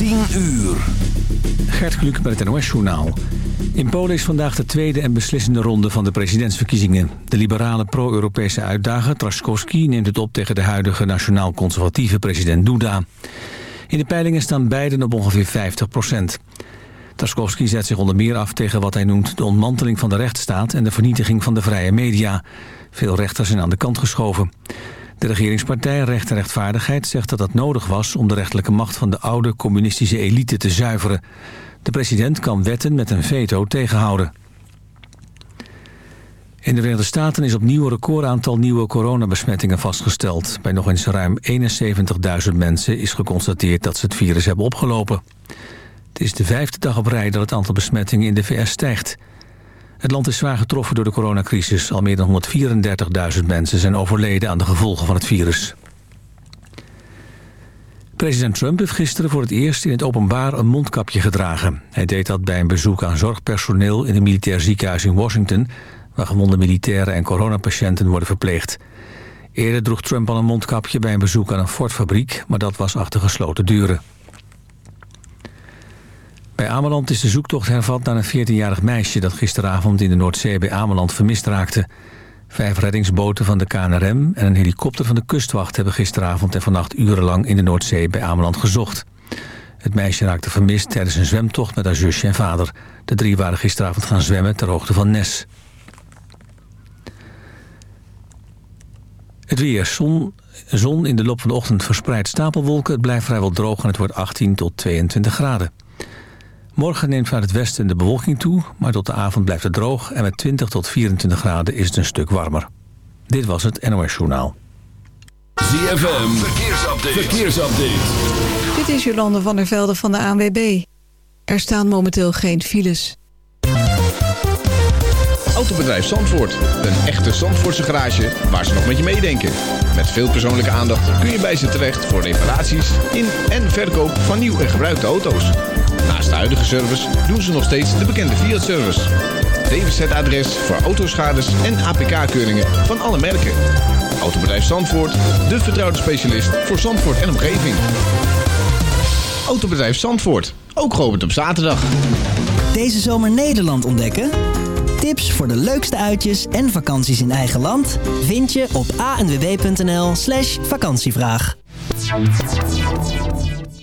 10 uur. Gert Kluk met het NOS-journaal. In Polen is vandaag de tweede en beslissende ronde van de presidentsverkiezingen. De liberale pro-Europese uitdager Traskowski neemt het op tegen de huidige nationaal-conservatieve president Duda. In de peilingen staan beiden op ongeveer 50 procent. Traskowski zet zich onder meer af tegen wat hij noemt de ontmanteling van de rechtsstaat en de vernietiging van de vrije media. Veel rechters zijn aan de kant geschoven. De regeringspartij Recht en Rechtvaardigheid zegt dat dat nodig was... om de rechterlijke macht van de oude communistische elite te zuiveren. De president kan wetten met een veto tegenhouden. In de Verenigde Staten is opnieuw een recordaantal nieuwe coronabesmettingen vastgesteld. Bij nog eens ruim 71.000 mensen is geconstateerd dat ze het virus hebben opgelopen. Het is de vijfde dag op rij dat het aantal besmettingen in de VS stijgt. Het land is zwaar getroffen door de coronacrisis. Al meer dan 134.000 mensen zijn overleden aan de gevolgen van het virus. President Trump heeft gisteren voor het eerst in het openbaar een mondkapje gedragen. Hij deed dat bij een bezoek aan zorgpersoneel in een militair ziekenhuis in Washington... waar gewonde militairen en coronapatiënten worden verpleegd. Eerder droeg Trump al een mondkapje bij een bezoek aan een Ford-fabriek... maar dat was achter gesloten deuren. Bij Ameland is de zoektocht hervat naar een 14-jarig meisje... dat gisteravond in de Noordzee bij Ameland vermist raakte. Vijf reddingsboten van de KNRM en een helikopter van de kustwacht... hebben gisteravond en vannacht urenlang in de Noordzee bij Ameland gezocht. Het meisje raakte vermist tijdens een zwemtocht met haar zusje en vader. De drie waren gisteravond gaan zwemmen ter hoogte van Nes. Het weer. Zon, zon in de loop van de ochtend verspreid stapelwolken. Het blijft vrijwel droog en het wordt 18 tot 22 graden. Morgen neemt vanuit het westen de bewolking toe, maar tot de avond blijft het droog... en met 20 tot 24 graden is het een stuk warmer. Dit was het NOS Journaal. ZFM, verkeersupdate. verkeersupdate. Dit is Jolande van der Velde van de ANWB. Er staan momenteel geen files. Autobedrijf Zandvoort. Een echte Zandvoortse garage waar ze nog met je meedenken. Met veel persoonlijke aandacht kun je bij ze terecht... voor reparaties in en verkoop van nieuw en gebruikte auto's. Naast de huidige service doen ze nog steeds de bekende Fiat-service. DWZ-adres voor autoschades en APK-keuringen van alle merken. Autobedrijf Zandvoort, de vertrouwde specialist voor Zandvoort en omgeving. Autobedrijf Zandvoort, ook geopend op zaterdag. Deze zomer Nederland ontdekken? Tips voor de leukste uitjes en vakanties in eigen land... vind je op anwb.nl slash vakantievraag.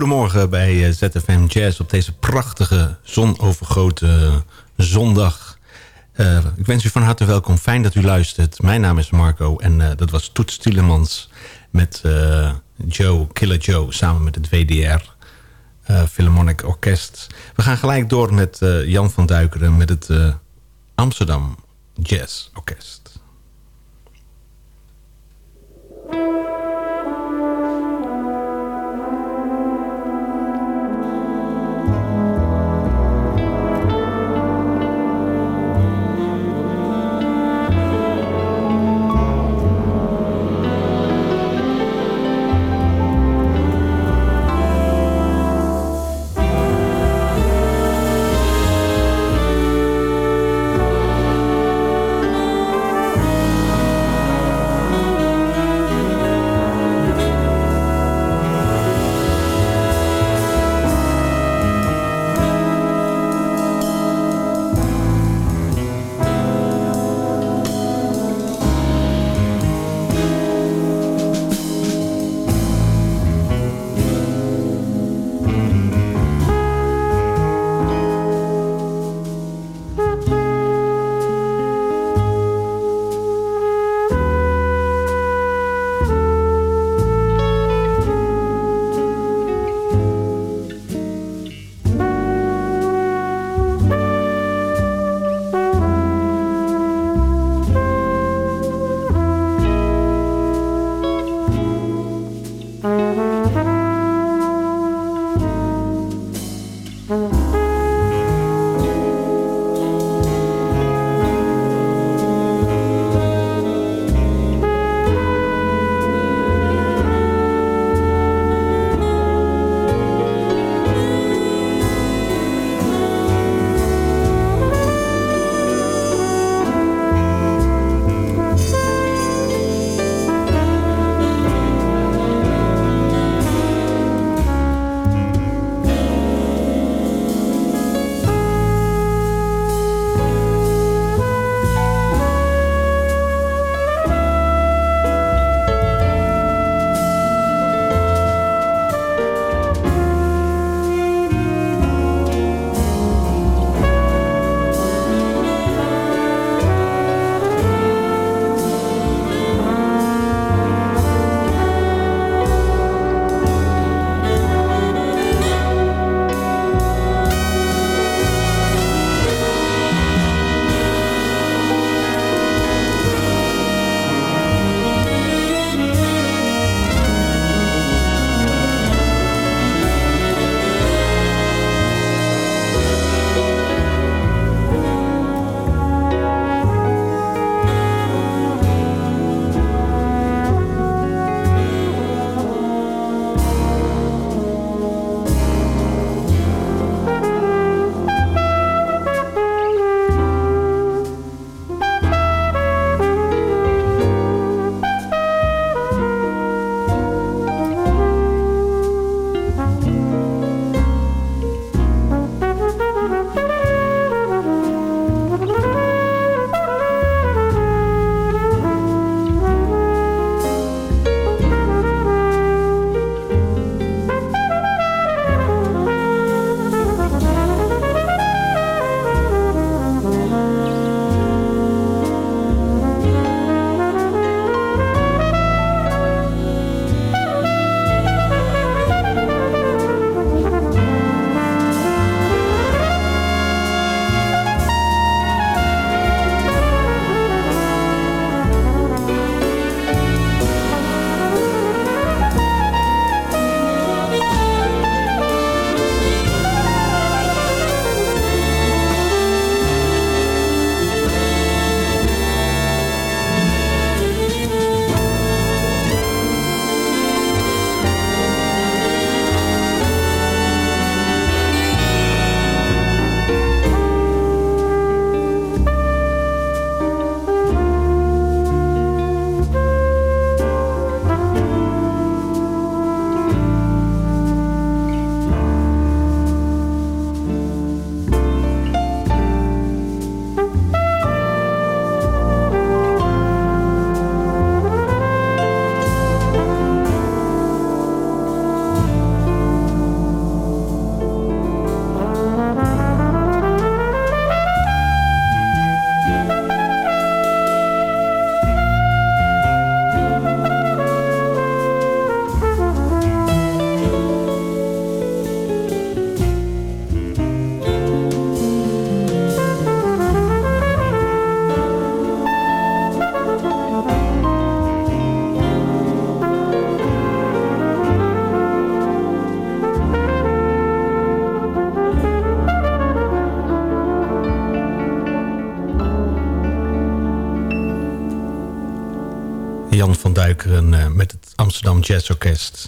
Goedemorgen bij eh, ZFM Jazz op deze prachtige zonovergoten zondag. Uh, ik wens u van harte welkom. Fijn dat u luistert. Mijn naam is Marco en dat was Toets Tielemans met Joe, Killer Joe, samen met het WDR. Philharmonic Orkest. We gaan gelijk door met Jan van Duikeren met het Amsterdam Jazz Orkest.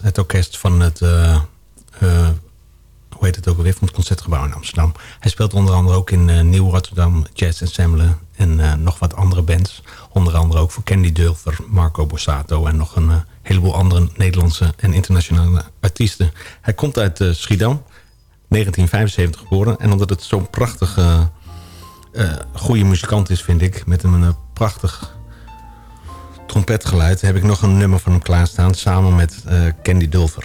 Het orkest van het... Uh, uh, hoe heet het ook alweer? Van het Concertgebouw in Amsterdam. Hij speelt onder andere ook in Nieuw Rotterdam Jazz Ensemble. En nog wat andere bands. Onder andere ook voor Candy Dulfer, Marco Borsato... en nog een heleboel andere Nederlandse en internationale artiesten. Hij komt uit Schiedam. 1975 geboren. En omdat het zo'n prachtige, goede muzikant is, vind ik... met een prachtig trompetgeluid... heb ik nog een nummer van hem klaarstaan... samen met uh, Candy Dulfer.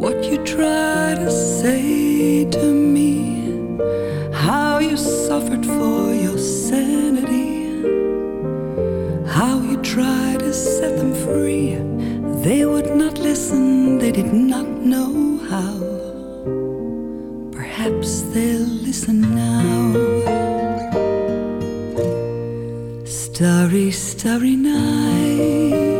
what you try to say to me, how you suffered for your sanity, how you try to set them free. They would not listen, they did not know how. Perhaps they'll listen now. Starry, starry night.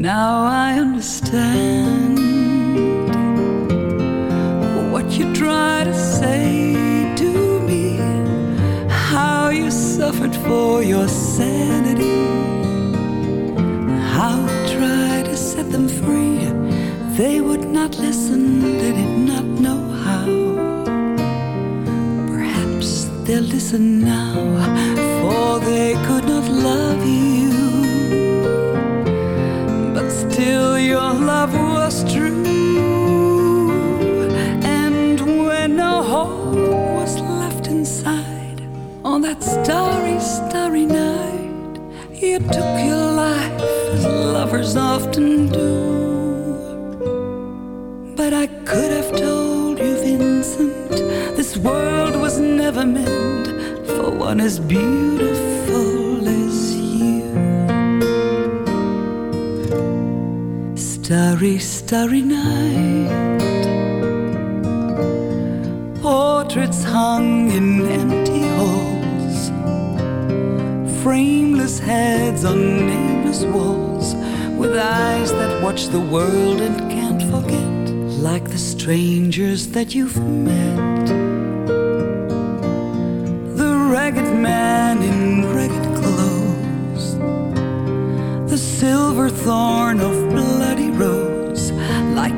Now I understand what you try to say to me, how you suffered for your sanity, how you tried to set them free. They would not listen, they did not know how. Perhaps they'll listen now, for they could not love you. But still, your love was true. And when no hope was left inside, on that starry, starry night, you took your life as lovers often do. But I could have told you, Vincent, this world was never meant for one as beautiful Starry, starry night. Portraits hung in empty halls. Frameless heads on nameless walls. With eyes that watch the world and can't forget. Like the strangers that you've met. The ragged man in ragged clothes. The silver thorn of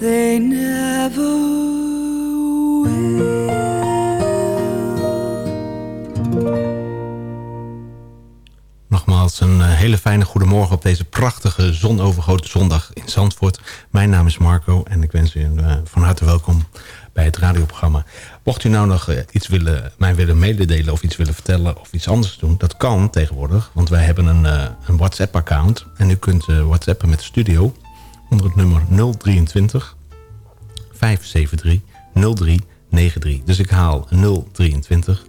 They never will. Nogmaals een eh, hele fijne goedemorgen op deze prachtige zonovergoten zondag in Zandvoort. Mijn naam is Marco en ik wens u uh, van harte welkom bij het radioprogramma. Mocht u nou nog uh, iets willen, mij willen mededelen of iets willen vertellen of iets anders doen, dat kan tegenwoordig. Want wij hebben een, een WhatsApp-account en u kunt WhatsAppen met de studio onder het nummer 023 573 0393. Dus ik haal 023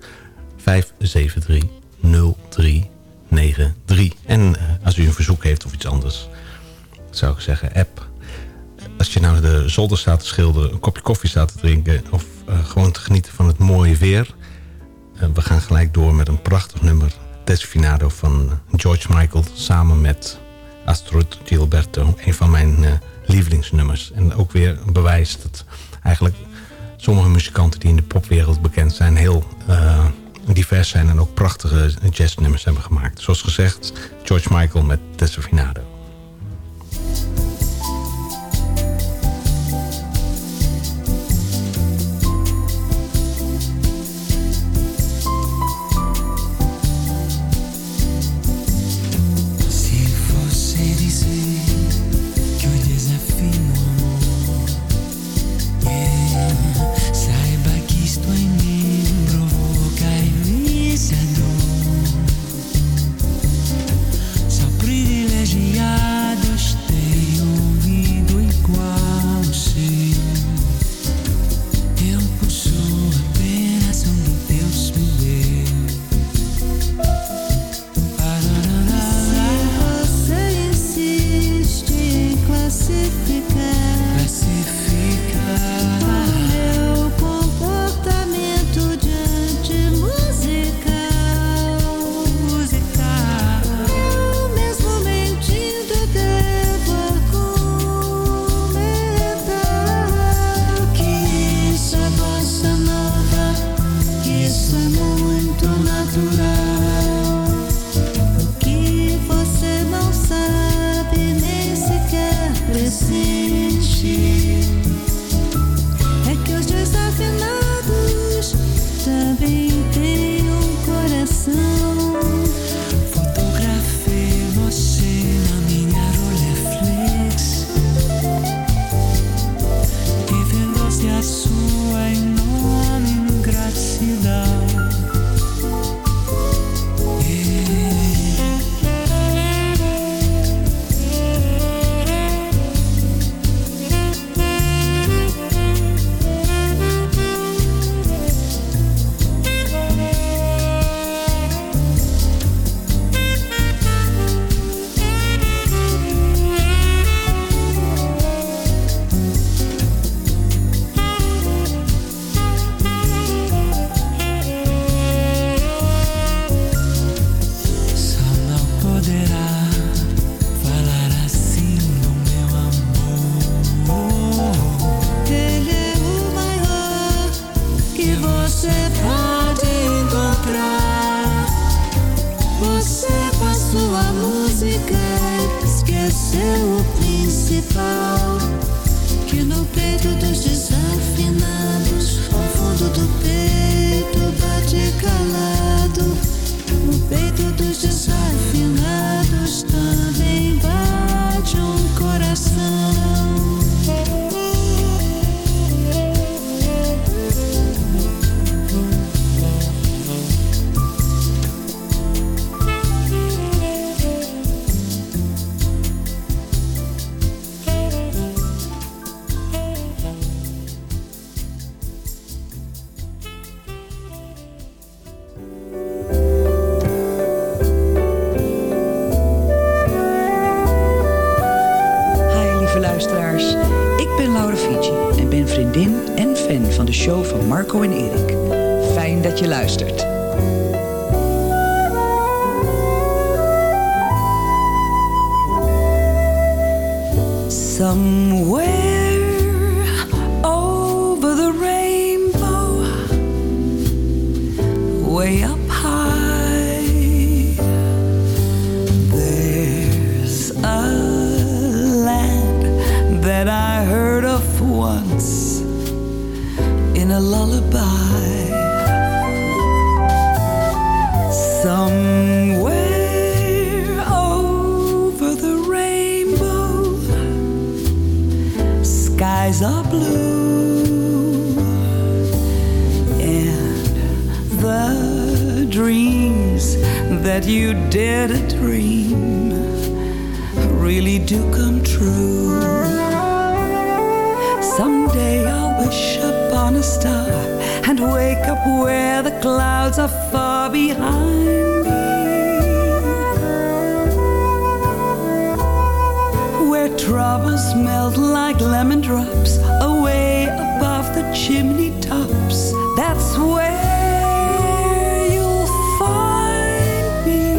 573 0393. 93. En uh, als u een verzoek heeft of iets anders, zou ik zeggen app. Als je nou de zolder staat te schilderen, een kopje koffie staat te drinken... of uh, gewoon te genieten van het mooie weer... Uh, we gaan gelijk door met een prachtig nummer. Desfinado van George Michael samen met Astrid Gilberto. Een van mijn lievelingsnummers. En ook weer een bewijs dat eigenlijk sommige muzikanten... die in de popwereld bekend zijn, heel divers zijn en ook prachtige jazznummers hebben gemaakt. Zoals gezegd, George Michael met Desafinado. Skies are blue and the dreams that you dare to dream really do come true. Someday I'll wish upon a star and wake up where the clouds are far behind Troubles melt like lemon drops away above the chimney tops. That's where you'll find me.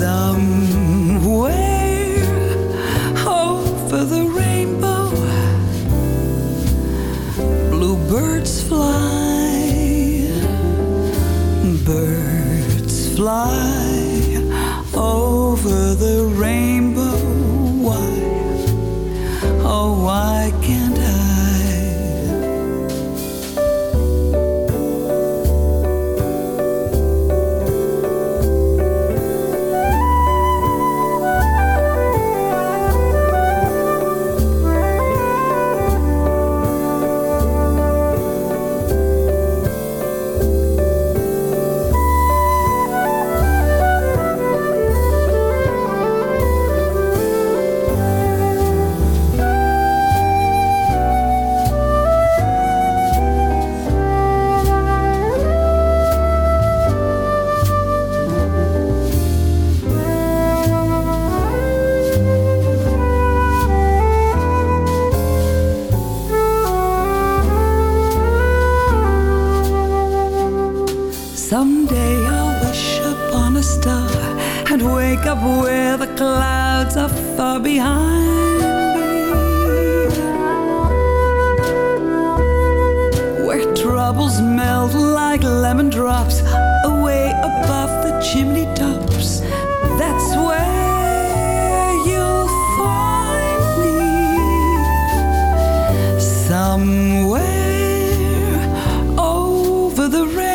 Somewhere over the rainbow, bluebirds fly, birds fly Someday I'll wish upon a star and wake up where the clouds are far behind me. Where troubles melt like lemon drops away above the chimney tops. That's where you'll find me. Somewhere over the rainbow,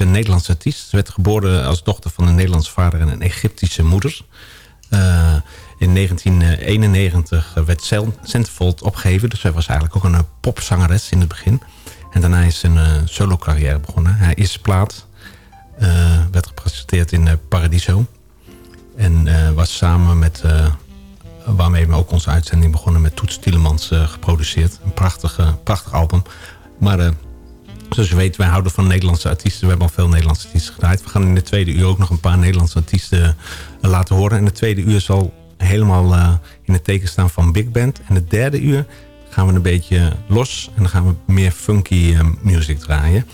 een Nederlandse artiest. Werd geboren als dochter van een Nederlandse vader en een Egyptische moeder. Uh, in 1991 werd Centerfold opgegeven. Dus zij was eigenlijk ook een popzangeres in het begin. En daarna is een uh, solo carrière begonnen. Hij is plaat. Werd gepresenteerd in Paradiso. En was samen met waarmee we ook onze uitzending begonnen met Toets Tielemans geproduceerd. Een prachtig, prachtig album. Maar zoals je weet, wij houden van Nederlandse artiesten. We hebben al veel Nederlandse artiesten gedraaid. We gaan in de tweede uur ook nog een paar Nederlandse artiesten uh, laten horen. En de tweede uur zal helemaal in het teken staan van Big Band. En de derde uur gaan we een beetje los. En dan gaan we meer funky music draaien.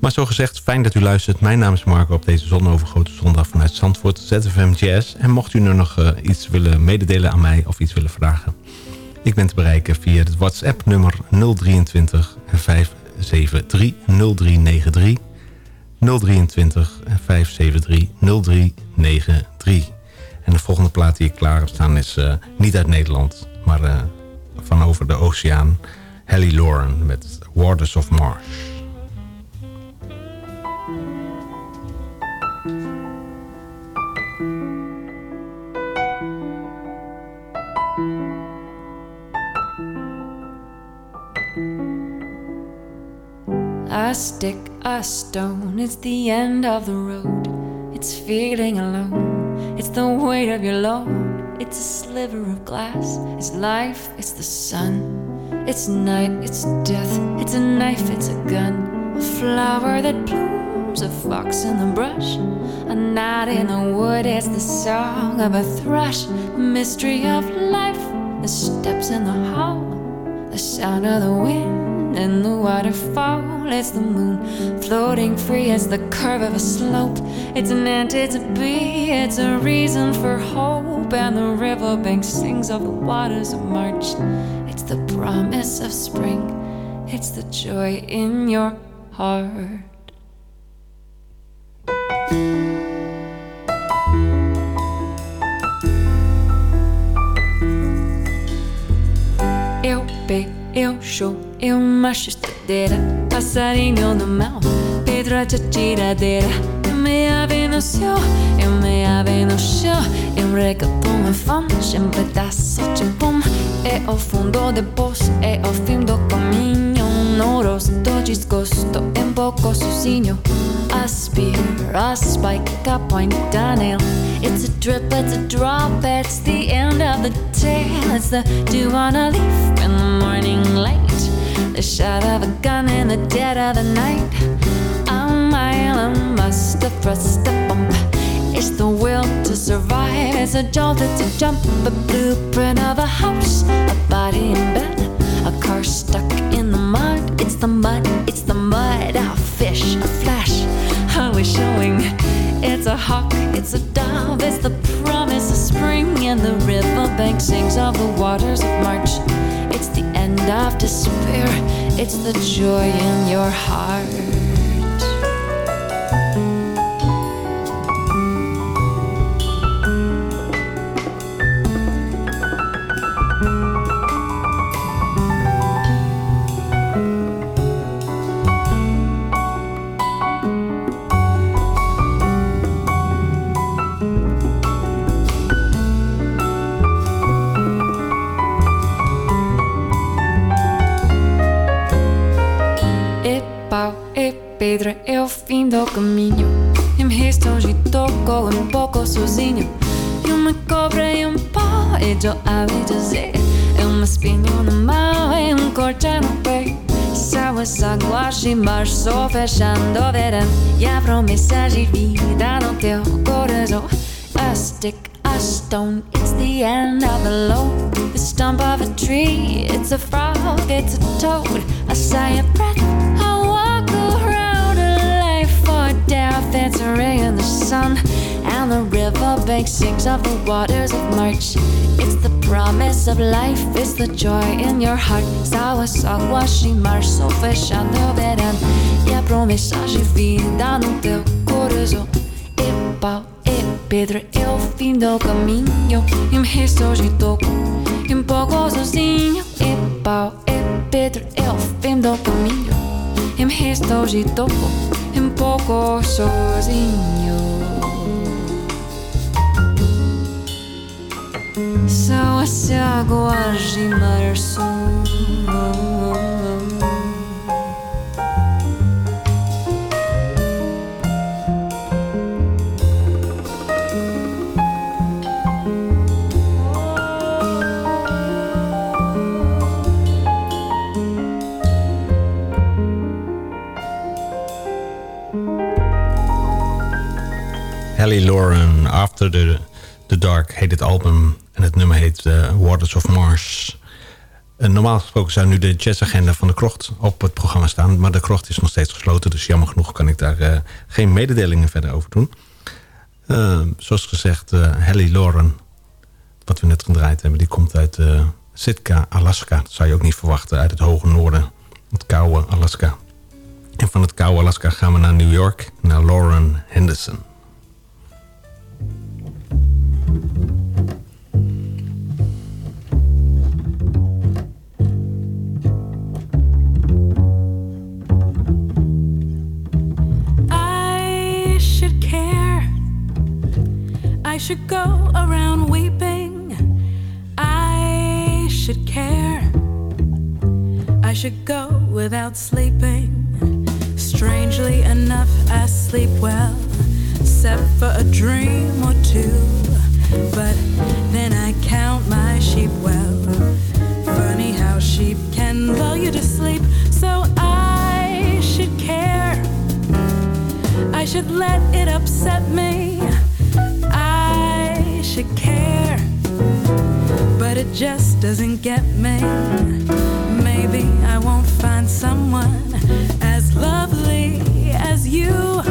Maar zo gezegd, fijn dat u luistert. Mijn naam is Marco op deze zonovergrote zondag vanuit Zandvoort, ZFM Jazz. En mocht u nu nog iets willen mededelen aan mij of iets willen vragen... ik ben te bereiken via het WhatsApp-nummer 023 573 0393... 023 573 0393. En de volgende plaat die ik klaar heb staan is uh, niet uit Nederland... maar uh, van over de oceaan. Hallie Lauren met Waters of Marsh. A stick, a stone, it's the end of the road. It's feeling alone, it's the weight of your load. It's a sliver of glass, it's life, it's the sun. It's night, it's death, it's a knife, it's a gun. A flower that blooms, a fox in the brush. A knot in the wood, it's the song of a thrush. The mystery of life, the steps in the hall, the sound of the wind in the waterfall. It's the moon floating free as the curve of a slope. It's an ant, it's a bee, it's a reason for hope. And the riverbank sings of the waters of March. It's the promise of spring, it's the joy in your heart. Eu be, eu show eu macho passarinho no mel, Pedro a tiradeira. Eu me ave no céu, eu me ave no chão, eu reggaeton me fonte, um pedaço de pão. É o fundo de poço, é o fim do caminho. No rosto desgosto, um pouco sozinho. Aspira, spike, a point, nail. It's a drip, it's a drop, it's the end of the tale. It's the a in the morning light. The shot of a gun in the dead of the night. A mile, a must, a thrust, a bump. It's the will to survive. It's a jolt, it's a jump, a blueprint of a house, a body in bed, a car stuck in the mud. It's the mud, it's the mud. A fish, a flash, how we showing. It's a hawk, it's a dove, it's the promise of spring, and the riverbank sings of the waters of March. Of despair, it's the joy in your heart. De março fechando o verão. E a promessa de vida no teu coração. A stick, a stone, it's the end of the load. The stump of a tree, it's a frog, it's a toad. I say a breath. I walk around A life for death, it's a ray in the sun. And the riverbank sings of the waters of March. It's the promise of life, it's the joy in your heart. Águas, águas de março fechando o verão. E a promessa de vida no teu coração. E pau, e pedra, é o fim do caminho. E me e um pouco sozinho. E pau, e pedra, é o fim do caminho. e me topo um pouco sozinho. São as águas de. Ellie Lauren, After the, the Dark heet het album. En het nummer heet uh, Waters of Mars. En normaal gesproken zou nu de jazzagenda van de krocht op het programma staan. Maar de krocht is nog steeds gesloten. Dus jammer genoeg kan ik daar uh, geen mededelingen verder over doen. Zoals gezegd, Ellie Lauren, wat we net gedraaid hebben... die komt uit Sitka, Alaska. Dat zou je ook niet verwachten uit het hoge noorden. Het koude Alaska. En van het koude Alaska gaan we naar New York. Naar Lauren Henderson. Should go around weeping. I should care. I should go without sleeping. Strangely enough, I sleep well, except for a dream or two. But then I count my sheep well. Funny how sheep can lull you to sleep, so I should care. I should let it upset me it just doesn't get me. Maybe I won't find someone as lovely as you.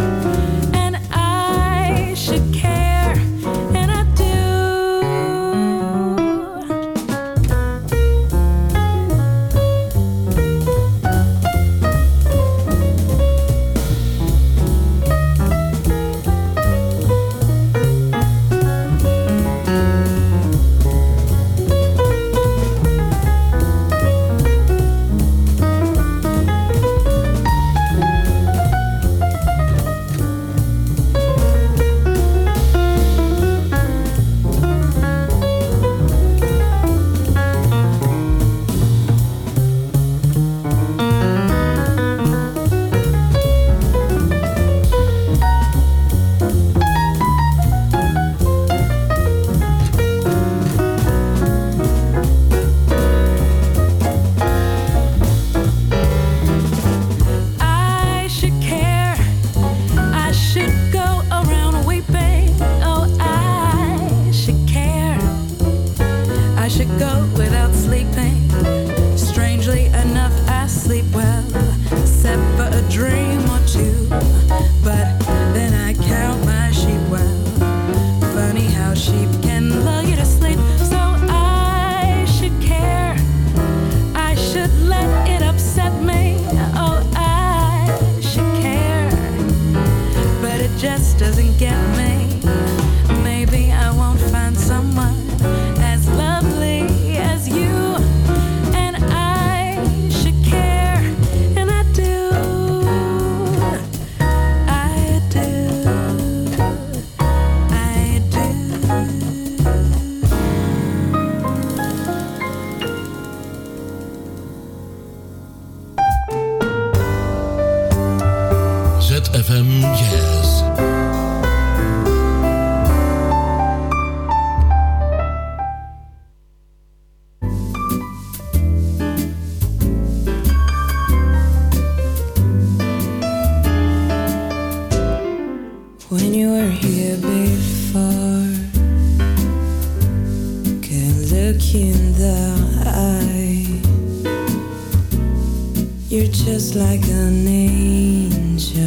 like an angel.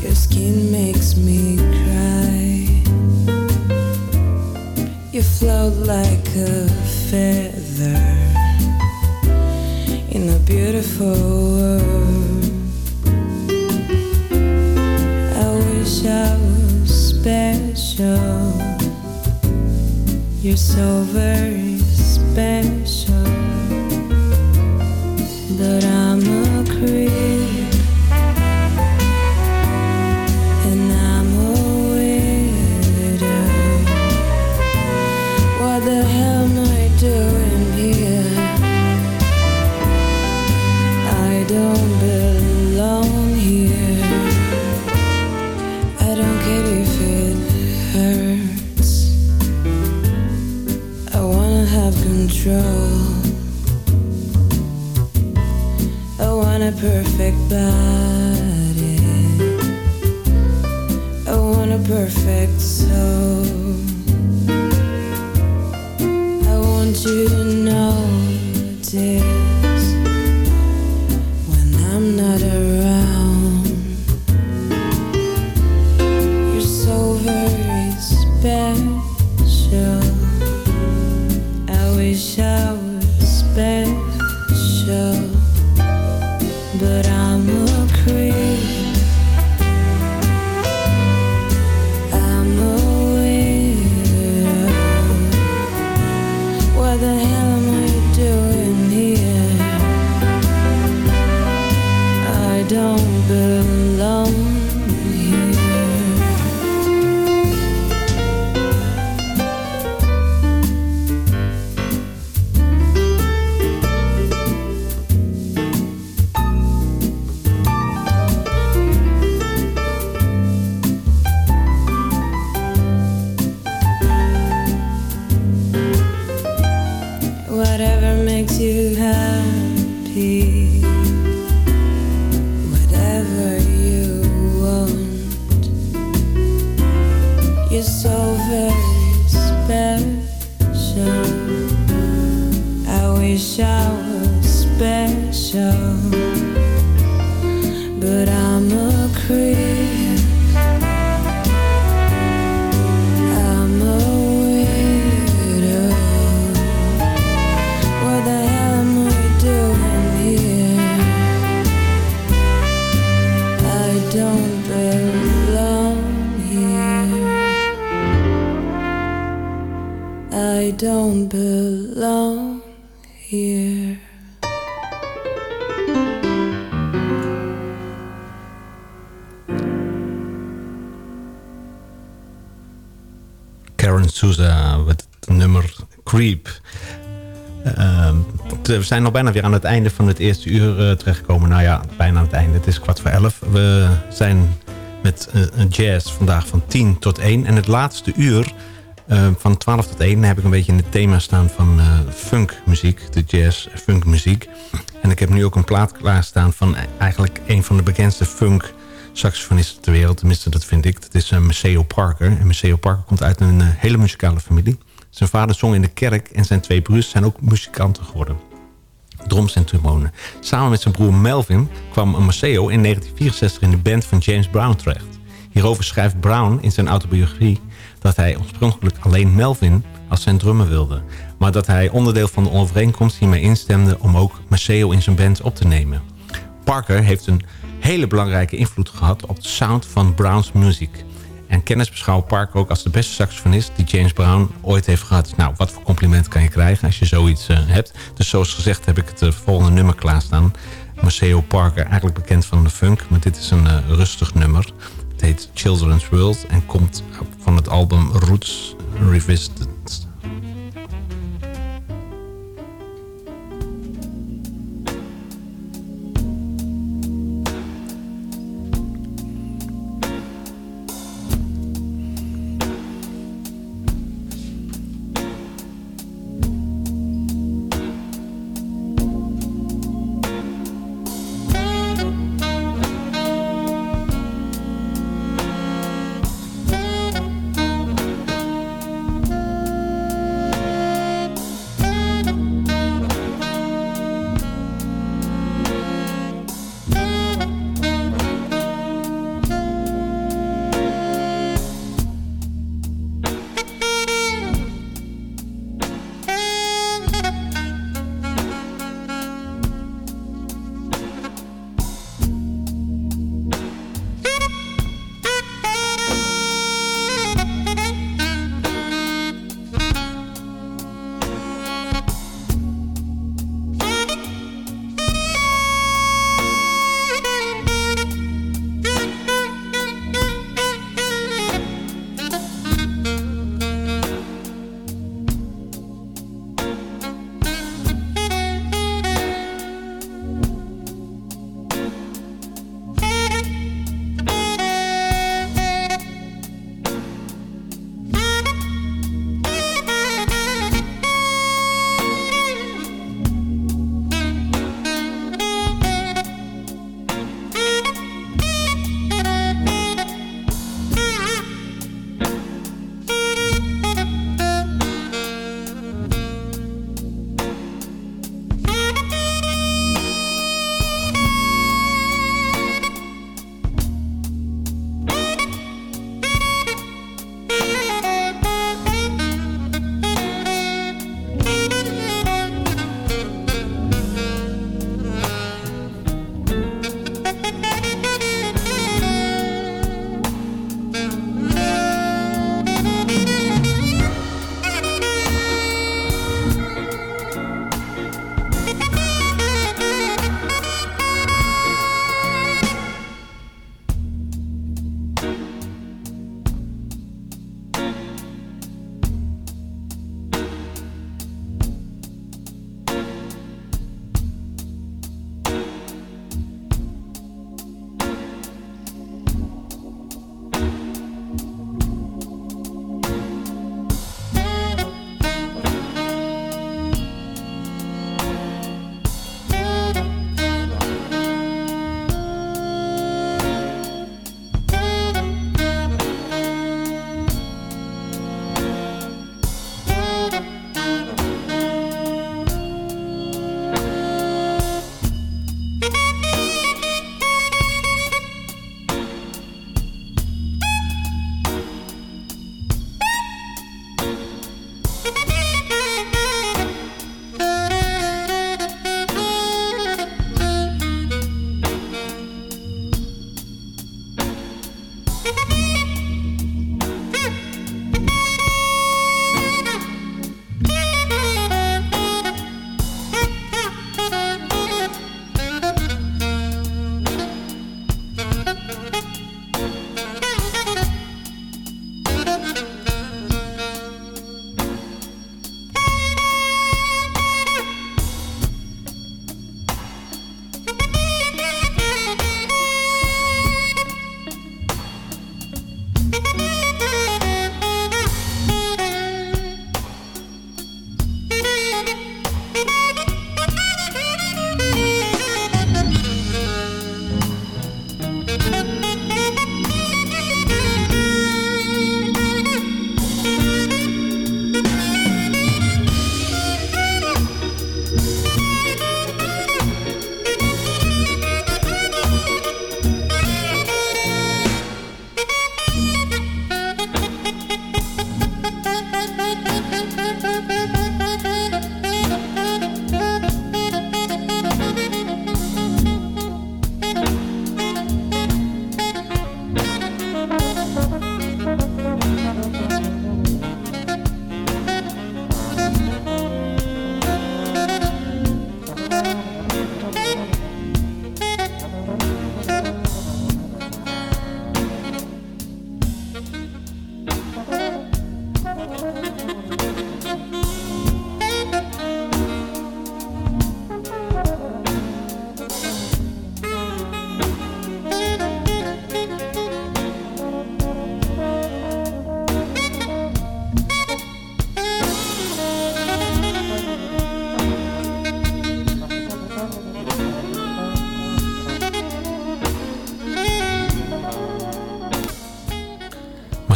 Your skin makes me cry. You float like a feather in a beautiful world. I wish I was special. You're so very special that I'm a creep. Perfect body. I want a perfect soul. Zijn al bijna weer aan het einde van het eerste uur eh, terechtgekomen. Nou ja, bijna aan het einde. Het is kwart voor elf. We zijn met eh, jazz vandaag van 10 tot 1. En het laatste uur eh, van 12 tot 1 heb ik een beetje in het thema staan van funkmuziek. De jazz funkmuziek. En ik heb nu ook een plaat klaarstaan van eigenlijk een van de bekendste funk saxofonisten ter wereld. Tenminste, dat vind ik. Dat is uh, Maceo Parker. En Maceo Parker komt uit een hele muzikale familie. Zijn vader zong in de kerk en zijn twee broers zijn ook muzikanten geworden. Drums en trombone. Samen met zijn broer Melvin kwam Maceo in 1964 in de band van James Brown terecht. Hierover schrijft Brown in zijn autobiografie dat hij oorspronkelijk alleen Melvin als zijn drummer wilde. Maar dat hij onderdeel van de overeenkomst hiermee instemde om ook Maceo in zijn band op te nemen. Parker heeft een hele belangrijke invloed gehad op de sound van Browns muziek. En kennis beschouwt Parker ook als de beste saxofonist die James Brown ooit heeft gehad. Nou, wat voor compliment kan je krijgen als je zoiets eh, hebt. Dus zoals gezegd heb ik het eh, volgende nummer klaarstaan. Maceo Parker, eigenlijk bekend van de funk. Maar dit is een eh, rustig nummer. Het heet Children's World en komt van het album Roots Revisited.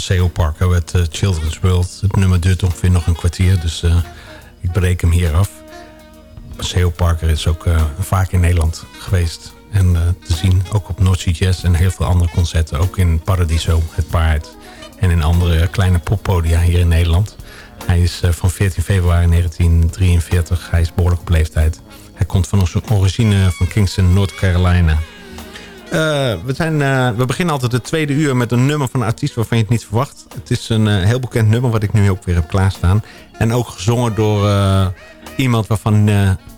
Maceo Parker met uh, Children's World. Het nummer duurt ongeveer nog een kwartier, dus uh, ik breek hem hier af. Maceo Parker is ook uh, vaak in Nederland geweest. En te zien, ook op North Sea Jazz en heel veel andere concerten. Ook in Paradiso, het paard. En in andere kleine poppodia hier in Nederland. Hij is van 14 februari 1943. Hij is behoorlijk op leeftijd. Hij komt van onze origine van Kingston, North Carolina. Uh, we, zijn, uh, we beginnen altijd het tweede uur met een nummer van een artiest waarvan je het niet verwacht. Het is een uh, heel bekend nummer wat ik nu ook weer heb klaarstaan. En ook gezongen door iemand waarvan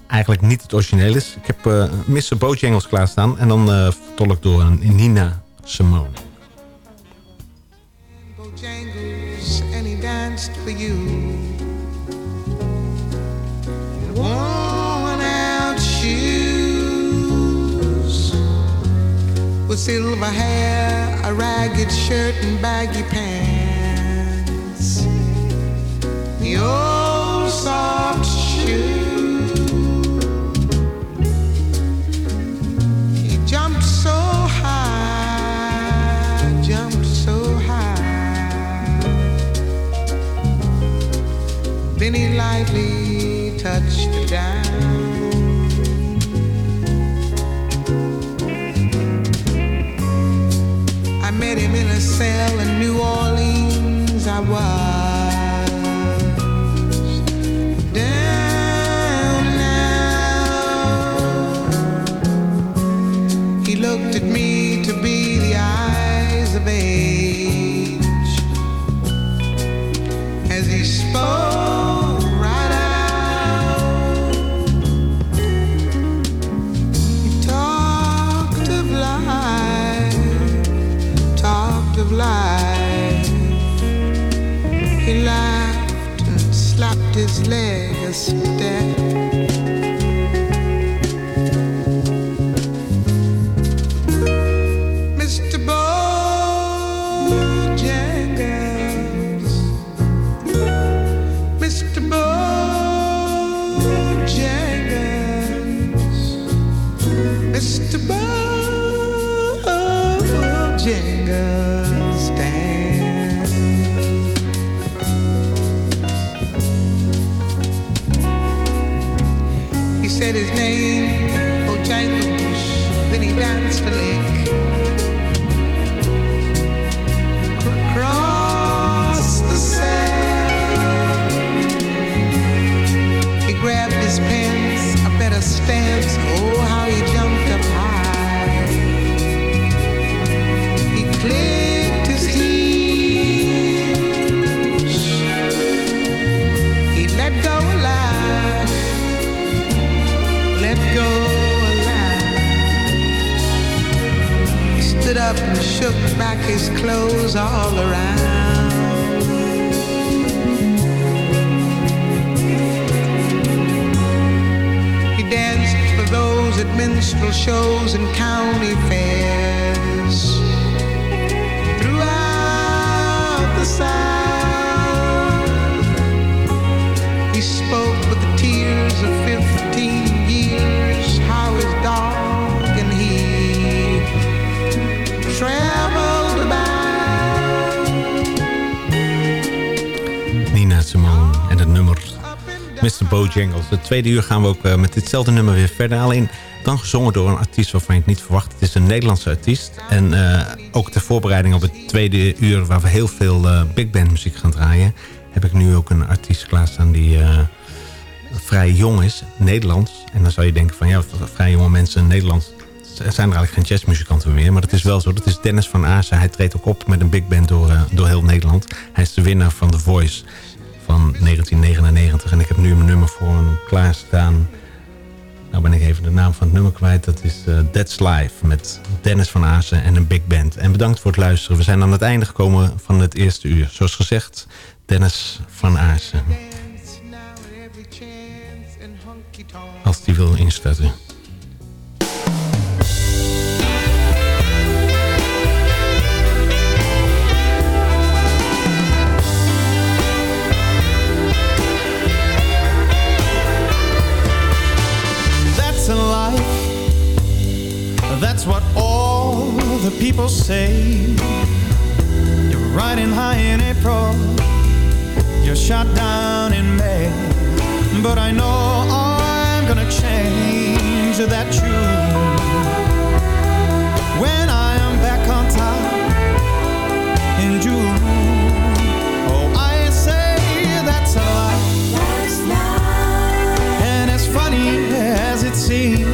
eigenlijk niet het origineel is. Ik heb uh, Mr. Bojangles klaarstaan en dan vertolkt door een Nina Simone. Bojangles and he danced for you. With silver hair, a ragged shirt and baggy pants. The old soft shoe. He jumped so high, jumped so high. Then he lightly met him in a cell in New Orleans. I was traveled about. Nina Simone en het nummer Mr. Bojangles. Het tweede uur gaan we ook uh, met ditzelfde nummer weer verder. Alleen dan gezongen door een artiest waarvan je het niet verwacht. Het is een Nederlandse artiest. En uh, ook ter voorbereiding op het tweede uur... waar we heel veel uh, big band muziek gaan draaien... heb ik nu ook een artiest klaarstaan die vrij jong is. Nederlands. En dan zou je denken van ja, vrij jonge mensen in Nederland... zijn er eigenlijk geen jazzmuzikanten meer. Maar dat is wel zo. Dat is Dennis van Aarsen. Hij treedt ook op met een big band door, door heel Nederland. Hij is de winnaar van The Voice van 1999. En ik heb nu een nummer voor hem klaarstaan. Nou ben ik even de naam van het nummer kwijt. Dat is uh, That's Life met Dennis van Aarsen en een big band. En bedankt voor het luisteren. We zijn aan het einde gekomen van het eerste uur. Zoals gezegd, Dennis van Aarsen. Als die wil instarten. That's what all the people say. You're riding high in April. You're shot down in May. But I know I'm gonna change that tune When I am back on top in June. Oh, See